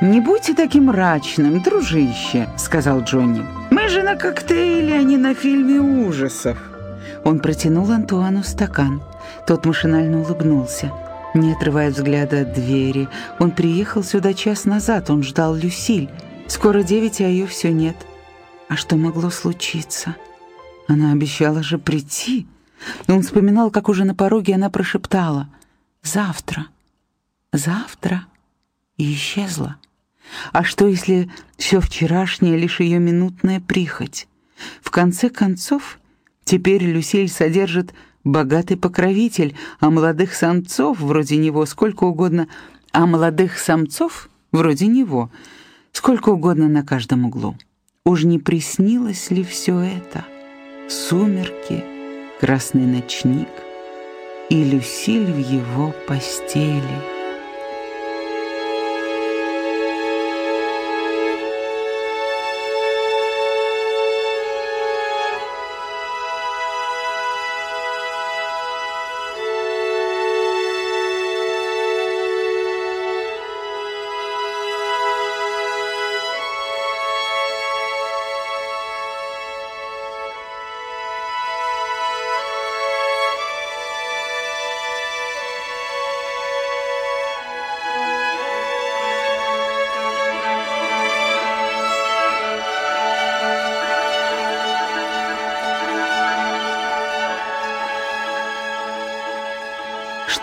«Не будьте таким мрачным, дружище», — сказал Джонни. «Мы же на коктейле, а не на фильме ужасов». Он протянул Антуану стакан. Тот машинально улыбнулся. Не отрывая взгляда от двери, он приехал сюда час назад, он ждал Люсиль. Скоро девять, а ее все нет. А что могло случиться? Она обещала же прийти. Он вспоминал, как уже на пороге она прошептала «Завтра, завтра» и исчезла. А что, если все вчерашнее — лишь ее минутная прихоть? В конце концов, теперь Люсиль содержит богатый покровитель, а молодых самцов вроде него сколько угодно, а молодых самцов вроде него сколько угодно на каждом углу. Уж не приснилось ли все это? Сумерки, красный ночник и Люсиль в его постели —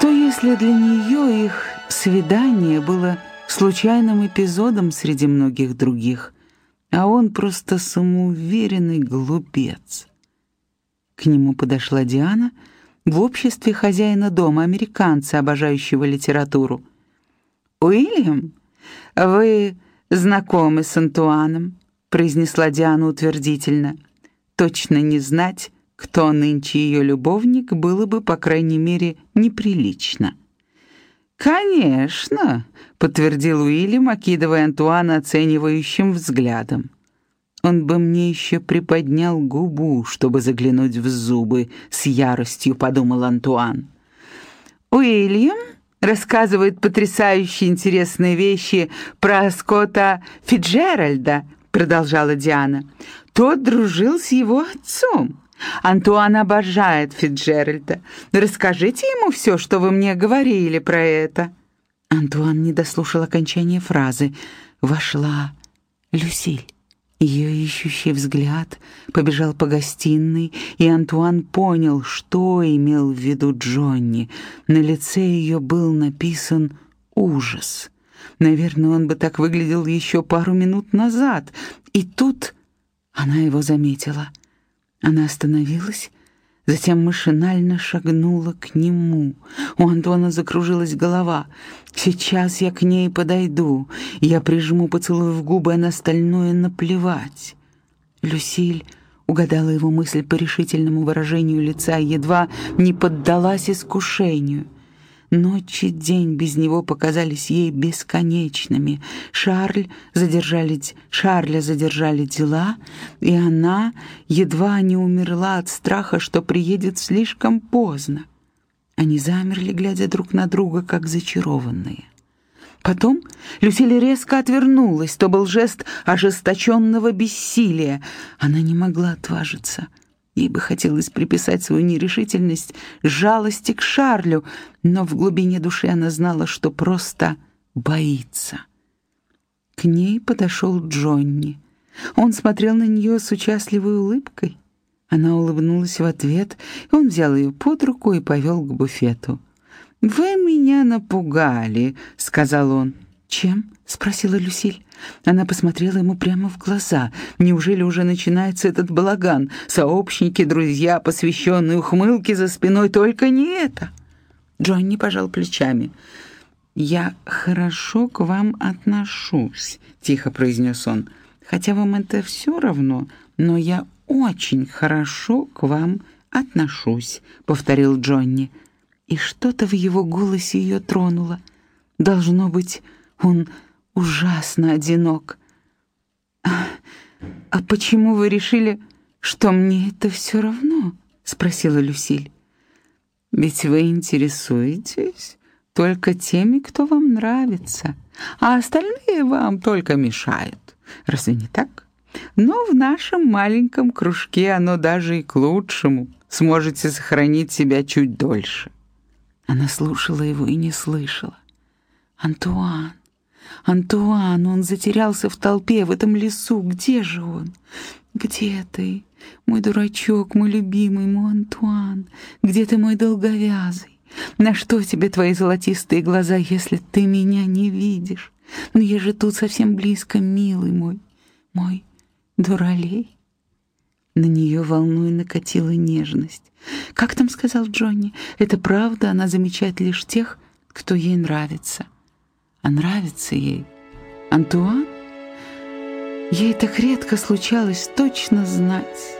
если для нее их свидание было случайным эпизодом среди многих других, а он просто самоуверенный глупец. К нему подошла Диана в обществе хозяина дома, американца, обожающего литературу. «Уильям, вы знакомы с Антуаном?» — произнесла Диана утвердительно. «Точно не знать, кто нынче ее любовник, было бы, по крайней мере, неприлично. «Конечно», — подтвердил Уильям, окидывая Антуана оценивающим взглядом. «Он бы мне еще приподнял губу, чтобы заглянуть в зубы», — с яростью подумал Антуан. «Уильям рассказывает потрясающие интересные вещи про Скотта Фиджеральда», — продолжала Диана. «Тот дружил с его отцом». Антуан обожает Фитджеральда. Расскажите ему все, что вы мне говорили про это». Антуан не дослушал окончания фразы. Вошла Люсиль. Ее ищущий взгляд побежал по гостиной, и Антуан понял, что имел в виду Джонни. На лице ее был написан ужас. Наверное, он бы так выглядел еще пару минут назад. И тут она его заметила — она остановилась, затем машинально шагнула к нему. У Антона закружилась голова. «Сейчас я к ней подойду. Я прижму поцелуй в губы, а на остальное наплевать». Люсиль угадала его мысль по решительному выражению лица и едва не поддалась искушению — Ночь и день без него показались ей бесконечными. Шарль задержали, Шарля задержали дела, и она едва не умерла от страха, что приедет слишком поздно. Они замерли, глядя друг на друга, как зачарованные. Потом Люсиль резко отвернулась, то был жест ожесточенного бессилия. Она не могла отважиться — Ей бы хотелось приписать свою нерешительность жалости к Шарлю, но в глубине души она знала, что просто боится. К ней подошел Джонни. Он смотрел на нее с участливой улыбкой. Она улыбнулась в ответ, и он взял ее под руку и повел к буфету. «Вы меня напугали», — сказал он. «Чем?» — спросила Люсиль. Она посмотрела ему прямо в глаза. Неужели уже начинается этот балаган? Сообщники, друзья, посвященные ухмылки за спиной, только не это. Джонни пожал плечами. «Я хорошо к вам отношусь», — тихо произнес он. «Хотя вам это все равно, но я очень хорошо к вам отношусь», — повторил Джонни. И что-то в его голосе ее тронуло. Должно быть, он ужасно одинок. «А, а почему вы решили, что мне это все равно?» — спросила Люсиль. «Ведь вы интересуетесь только теми, кто вам нравится, а остальные вам только мешают. Разве не так? Но в нашем маленьком кружке оно даже и к лучшему. Сможете сохранить себя чуть дольше». Она слушала его и не слышала. «Антуан, Антуан, он затерялся в толпе в этом лесу. Где же он? Где ты, мой дурачок, мой любимый, мой Антуан? Где ты, мой долговязый? На что тебе твои золотистые глаза, если ты меня не видишь? Но я же тут совсем близко, милый мой, мой дуралей. На нее волной накатила нежность. Как там сказал Джонни, это правда, она замечает лишь тех, кто ей нравится. А нравится ей Антуан? Ей так редко случалось точно знать,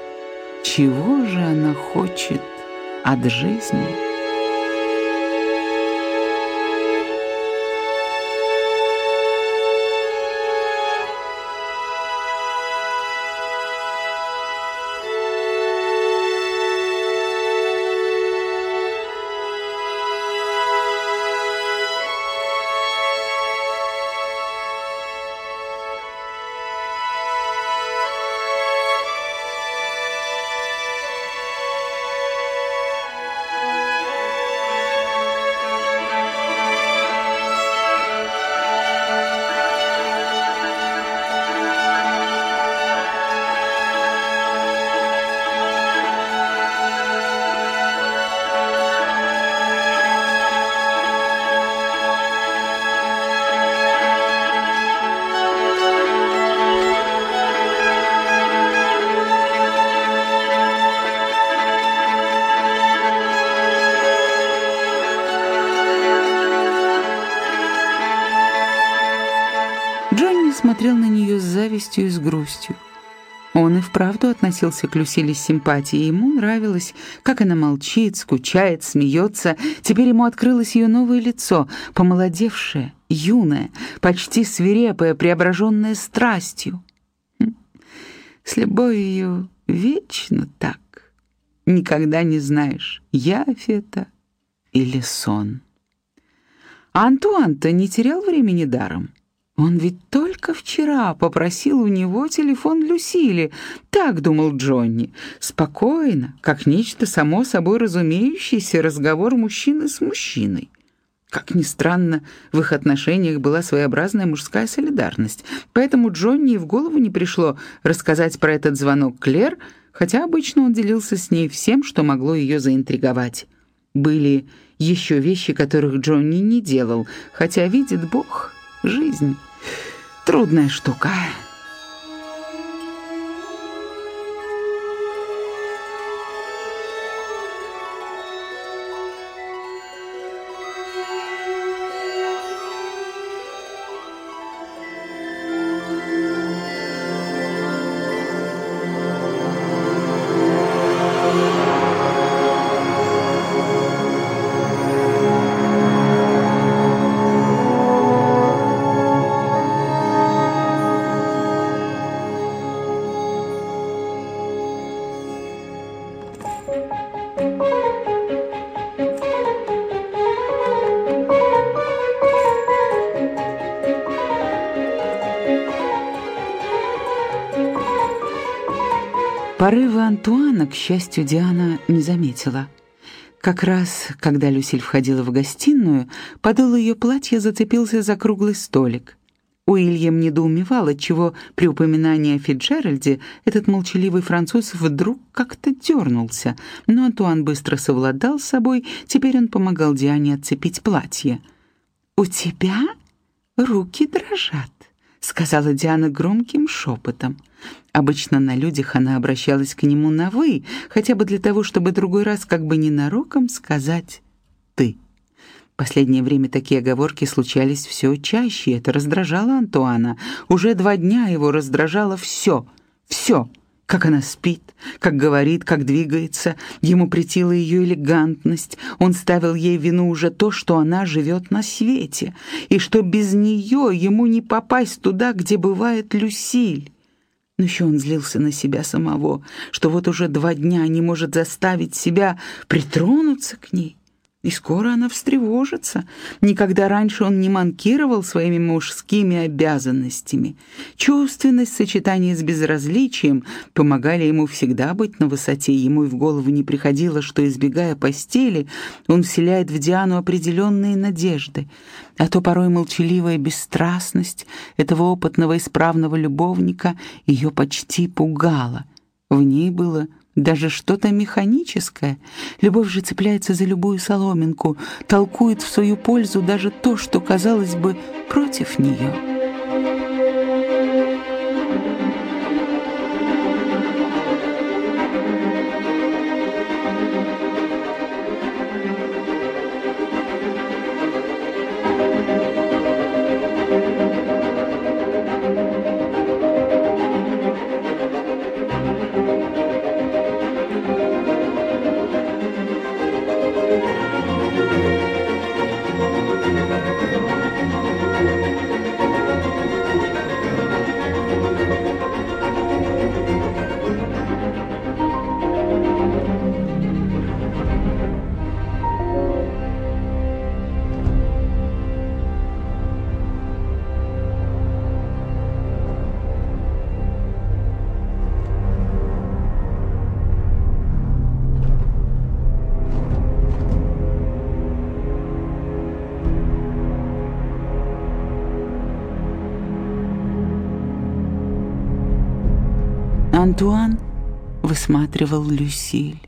чего же она хочет от жизни. Смотрел на нее с завистью и с грустью. Он и вправду относился к Люсиле с симпатией. Ему нравилось, как она молчит, скучает, смеется. Теперь ему открылось ее новое лицо, помолодевшее, юное, почти свирепое, преображенное страстью. Хм. С любовью вечно так. Никогда не знаешь, явь это или сон. А Антуан-то не терял времени даром. Он ведь только вчера попросил у него телефон Люсили. Так думал Джонни. Спокойно, как нечто само собой разумеющееся разговор мужчины с мужчиной. Как ни странно, в их отношениях была своеобразная мужская солидарность, поэтому Джонни и в голову не пришло рассказать про этот звонок Клер, хотя обычно он делился с ней всем, что могло ее заинтриговать. Были еще вещи, которых Джонни не делал, хотя, видит Бог, жизнь Трудная штука. Порывы Антуана, к счастью, Диана не заметила. Как раз, когда Люсиль входила в гостиную, подол ее платья зацепился за круглый столик. Уильям недоумевал, отчего при упоминании о Фиджеральде этот молчаливый француз вдруг как-то дернулся, но Антуан быстро совладал с собой, теперь он помогал Диане отцепить платье. «У тебя руки дрожат», — сказала Диана громким шепотом. Обычно на людях она обращалась к нему на «вы», хотя бы для того, чтобы другой раз как бы ненароком сказать «ты». Последнее время такие оговорки случались все чаще, это раздражало Антуана. Уже два дня его раздражало все, все. Как она спит, как говорит, как двигается. Ему претила ее элегантность. Он ставил ей вину уже то, что она живет на свете, и что без нее ему не попасть туда, где бывает Люсиль. Но еще он злился на себя самого, что вот уже два дня не может заставить себя притронуться к ней. И скоро она встревожится. Никогда раньше он не манкировал своими мужскими обязанностями. Чувственность в сочетании с безразличием помогали ему всегда быть на высоте. Ему и в голову не приходило, что, избегая постели, он вселяет в Диану определенные надежды. А то порой молчаливая бесстрастность этого опытного исправного любовника ее почти пугала. В ней было даже что-то механическое. Любовь же цепляется за любую соломинку, толкует в свою пользу даже то, что, казалось бы, против нее. Антуан высматривал Люсиль.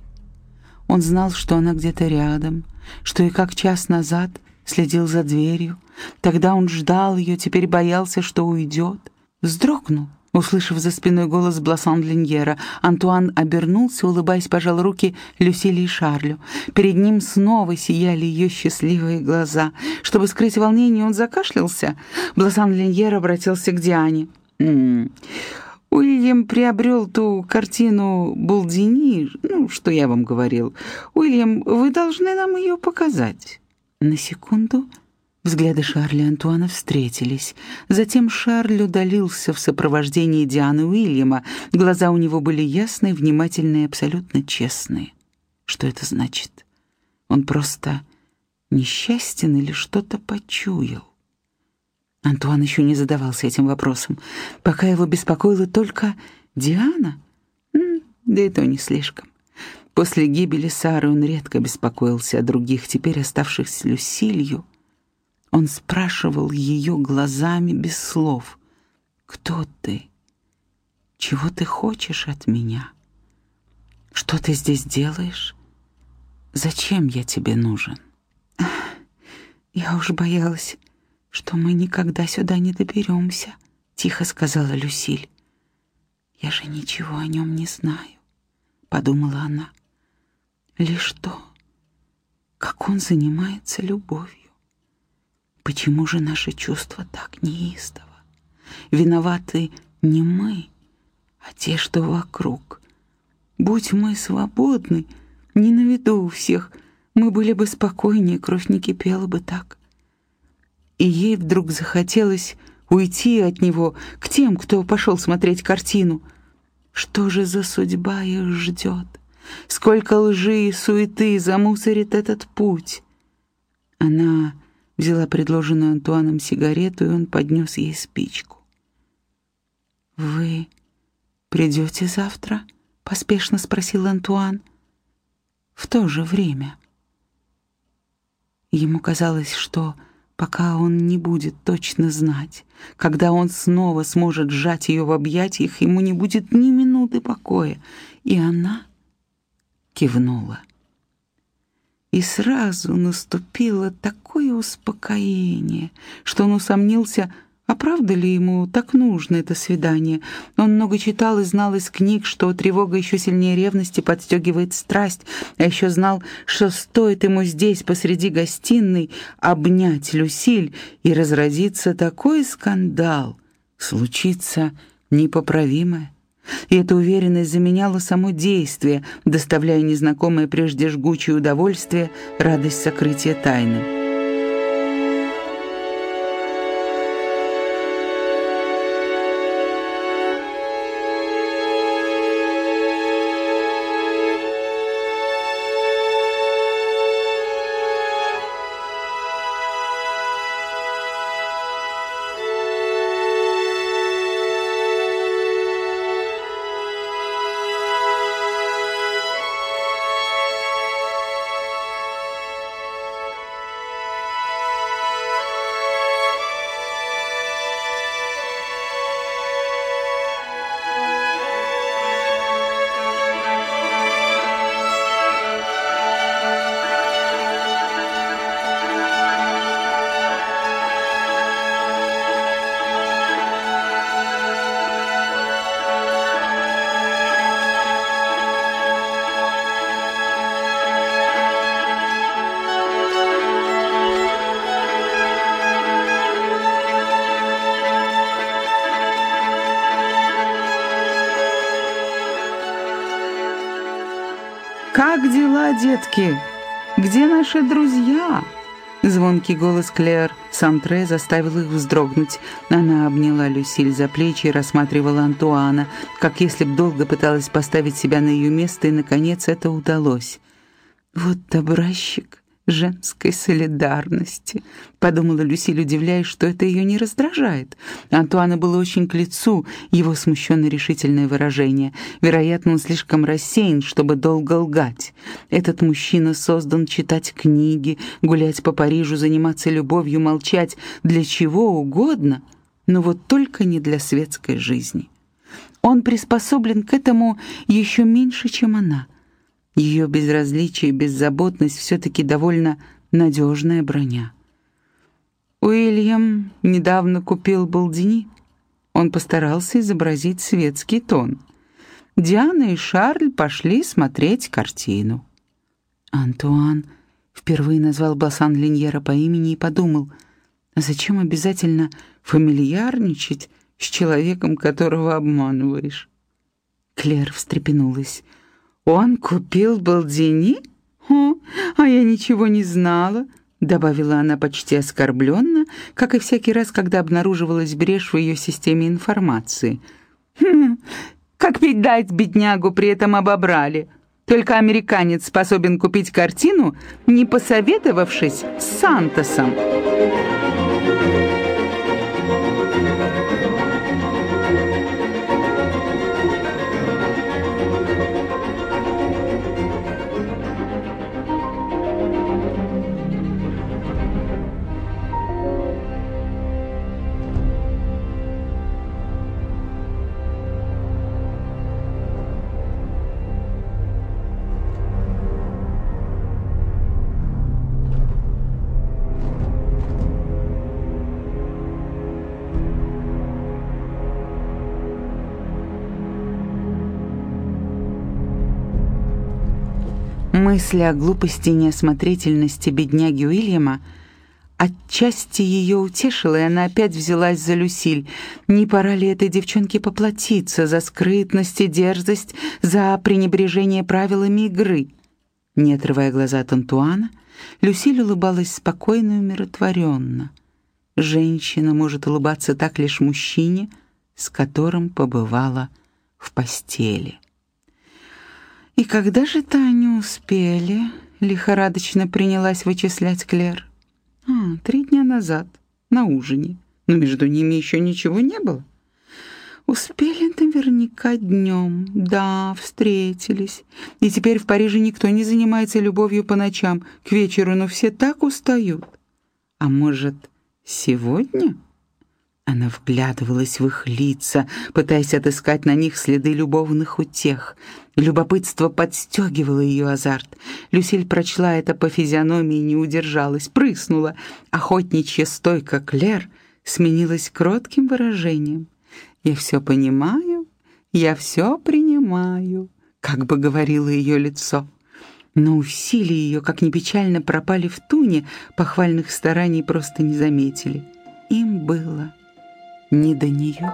Он знал, что она где-то рядом, что и как час назад следил за дверью. Тогда он ждал ее, теперь боялся, что уйдет. Вздрогнул, услышав за спиной голос Блассан-Линьера. Антуан обернулся, улыбаясь, пожал руки Люсиле и Шарлю. Перед ним снова сияли ее счастливые глаза. Чтобы скрыть волнение, он закашлялся. Блассан-Линьер обратился к Диане. «М -м, Уильям приобрел ту картину Болдини, ну, что я вам говорил. Уильям, вы должны нам ее показать». На секунду взгляды Шарля и Антуана встретились. Затем Шарль удалился в сопровождении Дианы Уильяма. Глаза у него были ясные, внимательные абсолютно честные. Что это значит? Он просто несчастен или что-то почуял? Антуан еще не задавался этим вопросом. Пока его беспокоила только Диана, да и то не слишком. После гибели Сары он редко беспокоился о других, теперь оставшихся Люсилью. Он спрашивал ее глазами без слов. «Кто ты? Чего ты хочешь от меня? Что ты здесь делаешь? Зачем я тебе нужен?» «Я уж боялась, что мы никогда сюда не доберемся», — тихо сказала Люсиль. «Я же ничего о нем не знаю», — подумала она. «Лишь то, как он занимается любовью. Почему же наши чувства так неистово? Виноваты не мы, а те, что вокруг. Будь мы свободны, не на виду у всех, мы были бы спокойнее, кровь не кипела бы так и ей вдруг захотелось уйти от него к тем, кто пошел смотреть картину. Что же за судьба их ждет? Сколько лжи и суеты замусорит этот путь? Она взяла предложенную Антуаном сигарету, и он поднес ей спичку. «Вы придете завтра?» — поспешно спросил Антуан. «В то же время». Ему казалось, что пока он не будет точно знать. Когда он снова сможет сжать ее в объятиях, ему не будет ни минуты покоя. И она кивнула. И сразу наступило такое успокоение, что он усомнился, а правда ли ему так нужно это свидание? Он много читал и знал из книг, что тревога еще сильнее ревности подстегивает страсть, а еще знал, что стоит ему здесь, посреди гостиной, обнять Люсиль, и разразится такой скандал, случится непоправимое. И эта уверенность заменяла само действие, доставляя незнакомое прежде жгучее удовольствие, радость сокрытия тайны. «Как дела, детки? Где наши друзья?» Звонкий голос Клэр Сантре заставил их вздрогнуть. Она обняла Люсиль за плечи и рассматривала Антуана, как если б долго пыталась поставить себя на ее место, и, наконец, это удалось. «Вот образчик женской солидарности», — подумала Люсиль, удивляясь, что это ее не раздражает. Антуана было очень к лицу его смущенно-решительное выражение. Вероятно, он слишком рассеян, чтобы долго лгать. Этот мужчина создан читать книги, гулять по Парижу, заниматься любовью, молчать для чего угодно, но вот только не для светской жизни. Он приспособлен к этому еще меньше, чем она — ее безразличие и беззаботность все-таки довольно надежная броня. Уильям недавно купил балдини. Он постарался изобразить светский тон. Диана и Шарль пошли смотреть картину. Антуан впервые назвал Бассан Линьера по имени и подумал, а зачем обязательно фамильярничать с человеком, которого обманываешь? Клэр встрепенулась. «Он купил балдини? О, а я ничего не знала», — добавила она почти оскорбленно, как и всякий раз, когда обнаруживалась брешь в ее системе информации. «Хм, как ведь дать беднягу при этом обобрали. Только американец способен купить картину, не посоветовавшись с Сантосом». Мысли о глупости и неосмотрительности бедняги Уильяма отчасти ее утешила, и она опять взялась за Люсиль. Не пора ли этой девчонке поплатиться за скрытность и дерзость, за пренебрежение правилами игры? Не отрывая глаза от Антуана, Люсиль улыбалась спокойно и умиротворенно. Женщина может улыбаться так лишь мужчине, с которым побывала в постели. «И когда же то они успели?» — лихорадочно принялась вычислять Клер. «А, три дня назад, на ужине. Но между ними еще ничего не было». Успели наверняка днем. Да, встретились. И теперь в Париже никто не занимается любовью по ночам. К вечеру, но все так устают. А может, сегодня? Она вглядывалась в их лица, пытаясь отыскать на них следы любовных утех. Любопытство подстегивало ее азарт. Люсиль прочла это по физиономии и не удержалась, прыснула. Охотничья стойка Клер сменилась кротким выражением. «Я все понимаю, я все принимаю», — как бы говорило ее лицо. Но усилия ее, как ни печально, пропали в туне, похвальных стараний просто не заметили. Им было не до нее.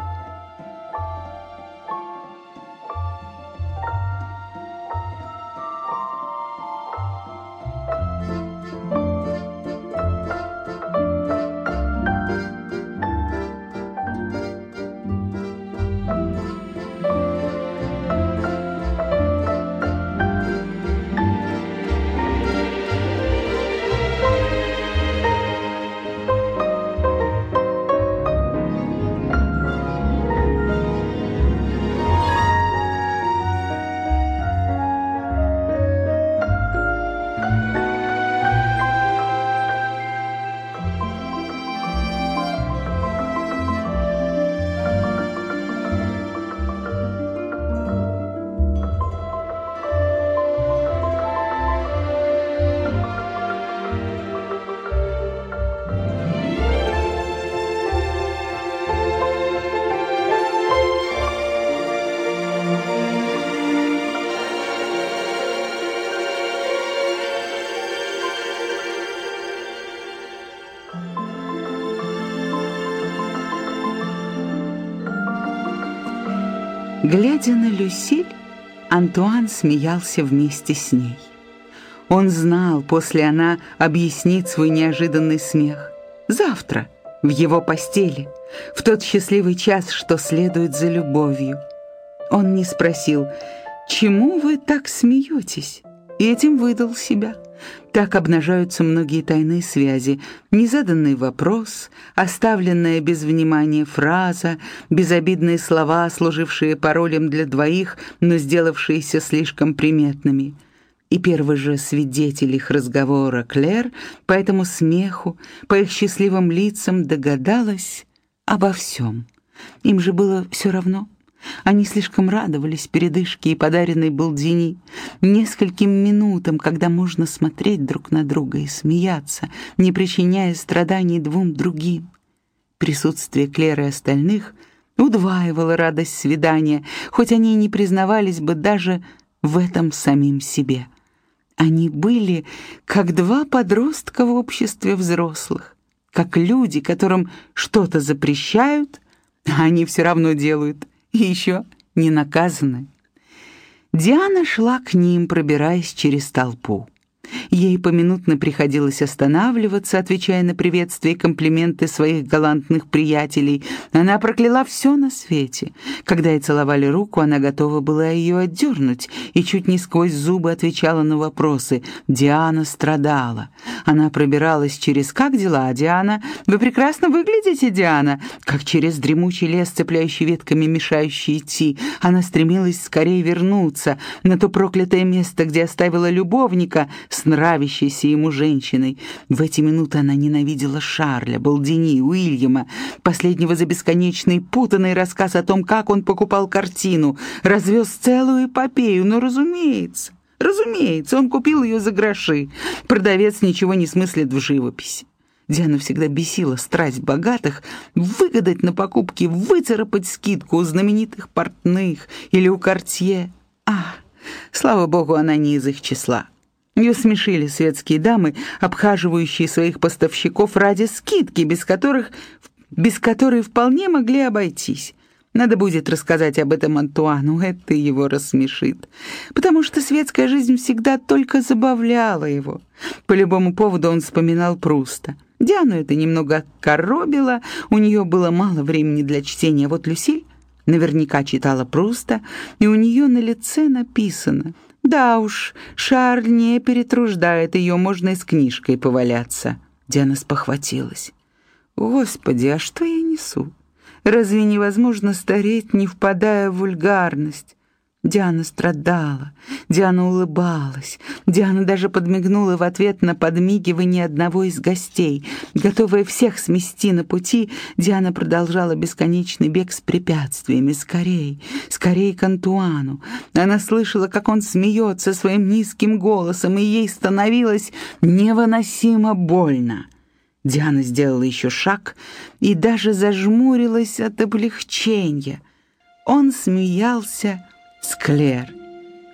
Глядя на Люсиль, Антуан смеялся вместе с ней. Он знал, после она объяснит свой неожиданный смех. Завтра, в его постели, в тот счастливый час, что следует за любовью. Он не спросил, «Чему вы так смеетесь?» и этим выдал себя. Так обнажаются многие тайные связи. Незаданный вопрос, оставленная без внимания фраза, безобидные слова, служившие паролем для двоих, но сделавшиеся слишком приметными. И первый же свидетель их разговора, Клэр, по этому смеху, по их счастливым лицам догадалась обо всем. Им же было все равно. Они слишком радовались передышке и подаренной Балдини, нескольким минутам, когда можно смотреть друг на друга и смеяться, не причиняя страданий двум другим. Присутствие Клеры и остальных удваивало радость свидания, хоть они и не признавались бы даже в этом самим себе. Они были как два подростка в обществе взрослых, как люди, которым что-то запрещают, а они все равно делают — и еще не наказаны. Диана шла к ним, пробираясь через толпу. Ей поминутно приходилось останавливаться, отвечая на приветствия и комплименты своих галантных приятелей. Она прокляла все на свете. Когда ей целовали руку, она готова была ее отдернуть и чуть не сквозь зубы отвечала на вопросы. Диана страдала. Она пробиралась через «Как дела, Диана? Вы прекрасно выглядите, Диана!» Как через дремучий лес, цепляющий ветками, мешающий идти. Она стремилась скорее вернуться на то проклятое место, где оставила любовника с нравящейся ему женщиной. В эти минуты она ненавидела Шарля, Балдини, Уильяма, последнего за бесконечный путанный рассказ о том, как он покупал картину, развез целую эпопею, но, разумеется, разумеется, он купил ее за гроши. Продавец ничего не смыслит в живописи. Диана всегда бесила страсть богатых выгадать на покупки, выцарапать скидку у знаменитых портных или у кортье. А, слава богу, она не из их числа. Ее смешили светские дамы, обхаживающие своих поставщиков ради скидки, без которых, без которой вполне могли обойтись. Надо будет рассказать об этом Антуану, это его рассмешит. Потому что светская жизнь всегда только забавляла его. По любому поводу он вспоминал Пруста. Диану это немного коробило, у нее было мало времени для чтения. Вот Люсиль наверняка читала Пруста, и у нее на лице написано — да уж, Шарль не перетруждает ее, можно и с книжкой поваляться. Диана спохватилась. Господи, а что я несу? Разве невозможно стареть, не впадая в вульгарность? Диана страдала, Диана улыбалась, Диана даже подмигнула в ответ на подмигивание одного из гостей. Готовая всех смести на пути, Диана продолжала бесконечный бег с препятствиями. Скорей, скорей к Антуану. Она слышала, как он смеется своим низким голосом, и ей становилось невыносимо больно. Диана сделала еще шаг и даже зажмурилась от облегчения. Он смеялся, с Клэр,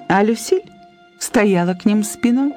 а Люсиль стояла к ним спиной.